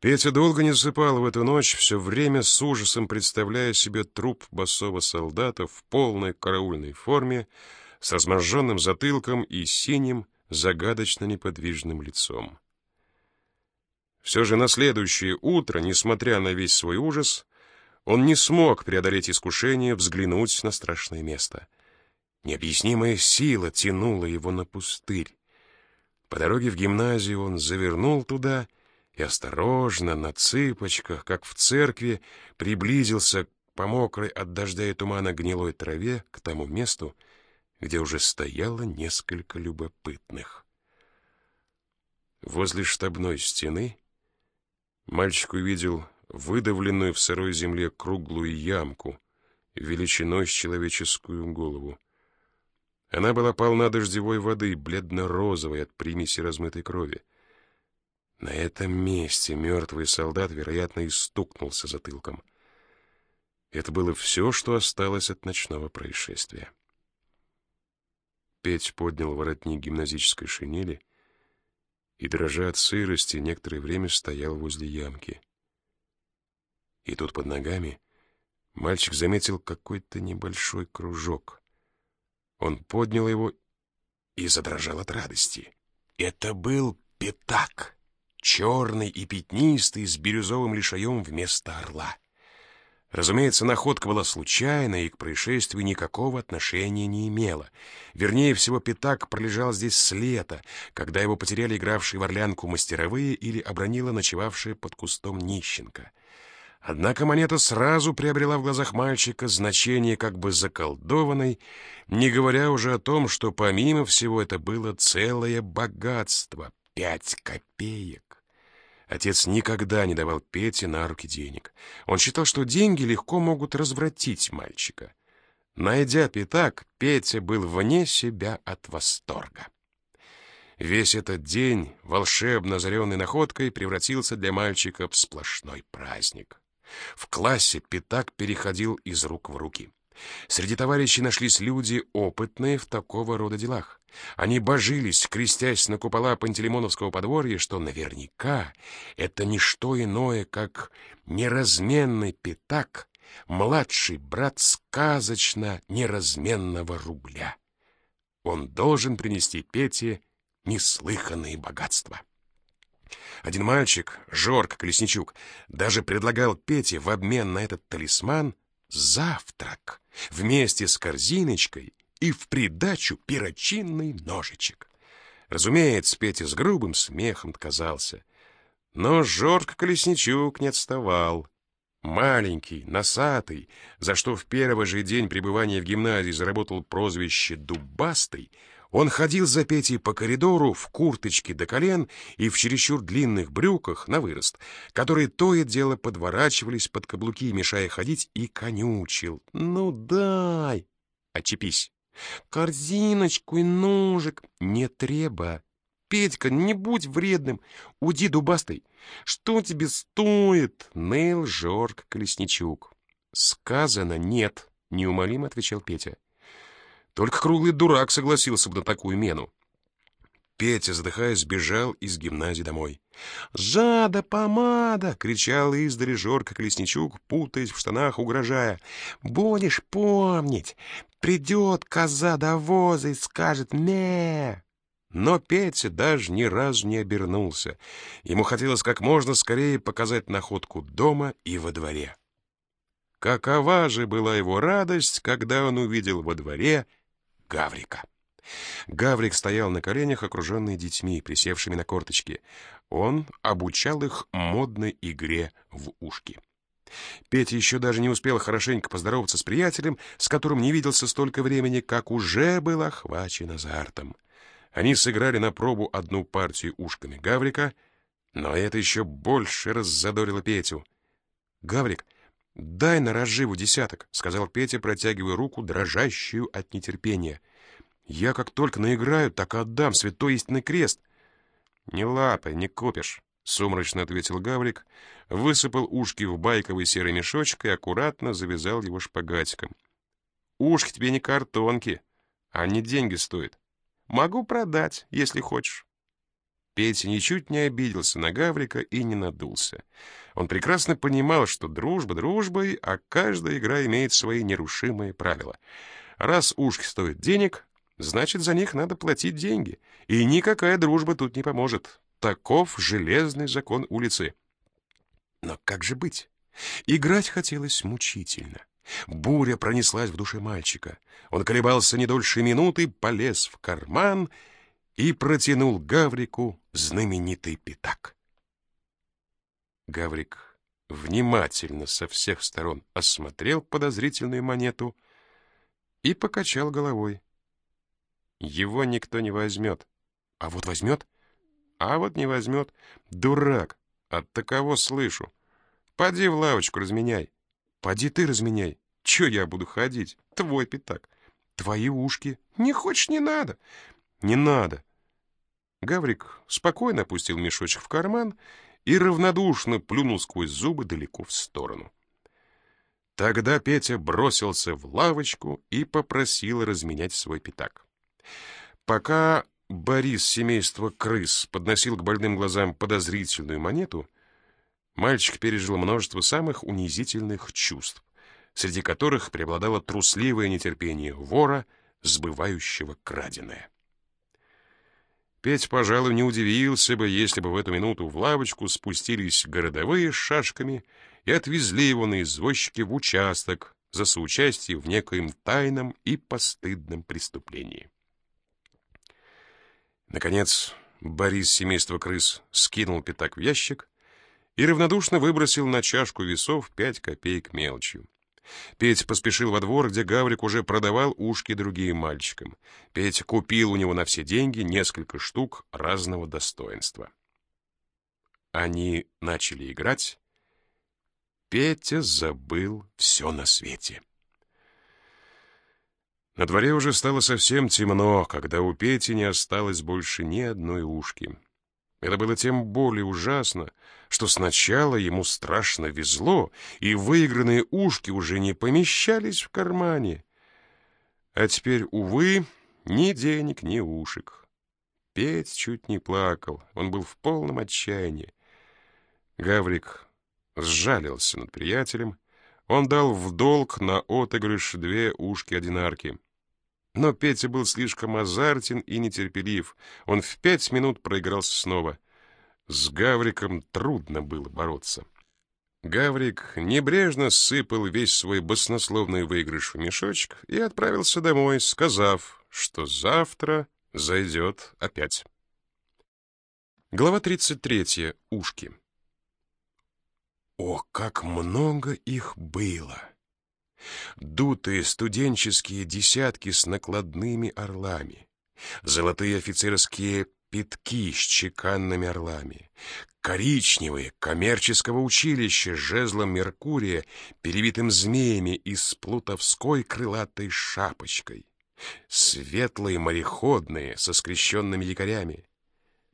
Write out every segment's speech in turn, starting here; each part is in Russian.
Петя долго не засыпал в эту ночь, все время с ужасом представляя себе труп босого солдата в полной караульной форме, с разможженным затылком и синим, загадочно неподвижным лицом. Все же на следующее утро, несмотря на весь свой ужас, он не смог преодолеть искушение взглянуть на страшное место. Необъяснимая сила тянула его на пустырь. По дороге в гимназию он завернул туда осторожно, на цыпочках, как в церкви, приблизился по мокрой от дождя и тумана гнилой траве к тому месту, где уже стояло несколько любопытных. Возле штабной стены мальчик увидел выдавленную в сырой земле круглую ямку величиной с человеческую голову. Она была полна дождевой воды, бледно-розовой от примеси размытой крови. На этом месте мертвый солдат, вероятно, и стукнулся затылком. Это было все, что осталось от ночного происшествия. Петь поднял воротник гимназической шинели и, дрожа от сырости, некоторое время стоял возле ямки. И тут под ногами мальчик заметил какой-то небольшой кружок. Он поднял его и задрожал от радости. Это был пятак, черный и пятнистый, с бирюзовым лишаем вместо орла. Разумеется, находка была случайной и к происшествию никакого отношения не имела. Вернее всего, пятак пролежал здесь с лета, когда его потеряли игравшие в орлянку мастеровые или обронила ночевавшая под кустом нищенка. Однако монета сразу приобрела в глазах мальчика значение как бы заколдованной, не говоря уже о том, что помимо всего это было целое богатство — пять копеек. Отец никогда не давал Пете на руки денег. Он считал, что деньги легко могут развратить мальчика. Найдя пятак, Петя был вне себя от восторга. Весь этот день, волшебно озаренный находкой, превратился для мальчика в сплошной праздник. В классе пятак переходил из рук в руки. Среди товарищей нашлись люди, опытные в такого рода делах. Они божились, крестясь на купола Пантелеймоновского подворья, что наверняка это не что иное, как неразменный пятак, младший брат сказочно неразменного рубля. Он должен принести Пете неслыханные богатства. Один мальчик, Жорк Колесничук, даже предлагал Пете в обмен на этот талисман завтрак вместе с корзиночкой и в придачу перочинный ножичек. Разумеется, Петя с грубым смехом отказался. Но Жорк Колесничук не отставал. Маленький, носатый, за что в первый же день пребывания в гимназии заработал прозвище «Дубастый», он ходил за Петей по коридору в курточке до колен и в чересчур длинных брюках на вырост, которые то и дело подворачивались под каблуки, мешая ходить, и конючил. «Ну дай!» «Очепись!» «Корзиночку и ножик!» «Не треба!» «Петька, не будь вредным! Уди, дубастый! Что тебе стоит?» Ныл Жорк Колесничук. «Сказано нет!» — неумолимо отвечал Петя. Только круглый дурак согласился бы на такую мену. Петя, задыхаясь, бежал из гимназии домой. «Жада, помада!» — кричал издали Жорка Колесничук, путаясь в штанах, угрожая. «Будешь помнить! Придет коза до воза и скажет «ме!» Но Петя даже ни разу не обернулся. Ему хотелось как можно скорее показать находку дома и во дворе. Какова же была его радость, когда он увидел во дворе Гаврика. Гаврик стоял на коленях, окруженный детьми, присевшими на корточки. Он обучал их модной игре в ушки. Петя еще даже не успел хорошенько поздороваться с приятелем, с которым не виделся столько времени, как уже был охвачен азартом. Они сыграли на пробу одну партию ушками Гаврика, но это еще больше раззадорило Петю. «Гаврик, дай на разживу десяток», — сказал Петя, протягивая руку, дрожащую от нетерпения. Я как только наиграю, так отдам святой истинный крест. Не лапай, не купишь, сумрачно ответил Гаврик, высыпал ушки в байковый серый мешочек и аккуратно завязал его шпагатиком. Ушки тебе не картонки, они деньги стоят. Могу продать, если хочешь. Петя ничуть не обиделся на Гаврика и не надулся. Он прекрасно понимал, что дружба дружбой, а каждая игра имеет свои нерушимые правила. Раз ушки стоят денег, значит, за них надо платить деньги. И никакая дружба тут не поможет. Таков железный закон улицы. Но как же быть? Играть хотелось мучительно. Буря пронеслась в душе мальчика. Он колебался не дольше минуты, полез в карман и протянул Гаврику знаменитый пятак. Гаврик внимательно со всех сторон осмотрел подозрительную монету и покачал головой. Его никто не возьмет. А вот возьмет? А вот не возьмет. Дурак! От такого слышу. Поди в лавочку разменяй. Поди ты разменяй. Че я буду ходить? Твой пятак. Твои ушки. Не хочешь, не надо. Не надо. Гаврик спокойно опустил мешочек в карман и равнодушно плюнул сквозь зубы далеко в сторону. Тогда Петя бросился в лавочку и попросил разменять свой пятак. Пока Борис семейства крыс подносил к больным глазам подозрительную монету, мальчик пережил множество самых унизительных чувств, среди которых преобладало трусливое нетерпение вора, сбывающего краденое. Петь, пожалуй, не удивился бы, если бы в эту минуту в лавочку спустились городовые с шашками и отвезли его на извозчике в участок за соучастие в некоем тайном и постыдном преступлении. Наконец, Борис семейства крыс скинул пятак в ящик и равнодушно выбросил на чашку весов пять копеек мелочью. Петь поспешил во двор, где Гаврик уже продавал ушки другим мальчикам. Петь купил у него на все деньги несколько штук разного достоинства. Они начали играть. Петя забыл все на свете. На дворе уже стало совсем темно, когда у Пети не осталось больше ни одной ушки. Это было тем более ужасно, что сначала ему страшно везло, и выигранные ушки уже не помещались в кармане. А теперь, увы, ни денег, ни ушек. Петь чуть не плакал, он был в полном отчаянии. Гаврик сжалился над приятелем, он дал в долг на отыгрыш две ушки-одинарки — но Петя был слишком азартен и нетерпелив. Он в пять минут проигрался снова. С Гавриком трудно было бороться. Гаврик небрежно сыпал весь свой баснословный выигрыш в мешочек и отправился домой, сказав, что завтра зайдет опять. Глава 33. Ушки. О, как много их было! Дутые студенческие десятки с накладными орлами, золотые офицерские пятки с чеканными орлами, коричневые коммерческого училища с жезлом Меркурия, перевитым змеями и с плутовской крылатой шапочкой, светлые мореходные со скрещенными якорями,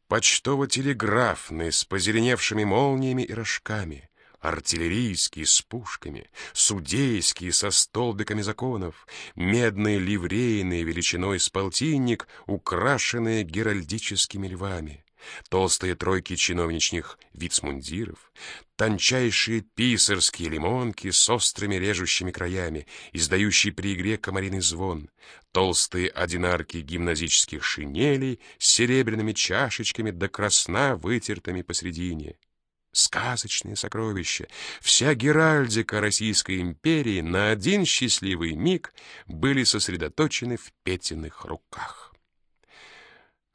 почтово-телеграфные с позеленевшими молниями и рожками, артиллерийские с пушками, судейские со столбиками законов, медные ливрейные величиной с полтинник, украшенные геральдическими львами, толстые тройки чиновничных вицмундиров, тончайшие писарские лимонки с острыми режущими краями, издающие при игре комариный звон, толстые одинарки гимназических шинелей с серебряными чашечками до красна вытертыми посредине, сказочные сокровища. Вся геральдика Российской империи на один счастливый миг были сосредоточены в Петиных руках.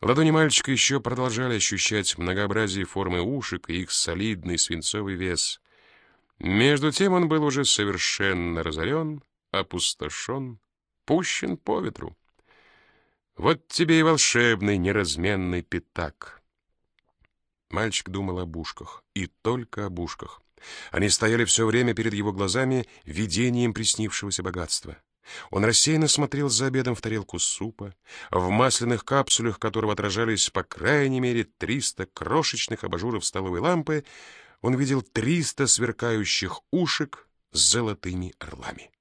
Ладони мальчика еще продолжали ощущать многообразие формы ушек и их солидный свинцовый вес. Между тем он был уже совершенно разорен, опустошен, пущен по ветру. Вот тебе и волшебный неразменный пятак — Мальчик думал о бушках, и только о бушках. Они стояли все время перед его глазами видением приснившегося богатства. Он рассеянно смотрел за обедом в тарелку супа, в масляных капсулях которого отражались по крайней мере триста крошечных абажуров столовой лампы, он видел триста сверкающих ушек с золотыми орлами.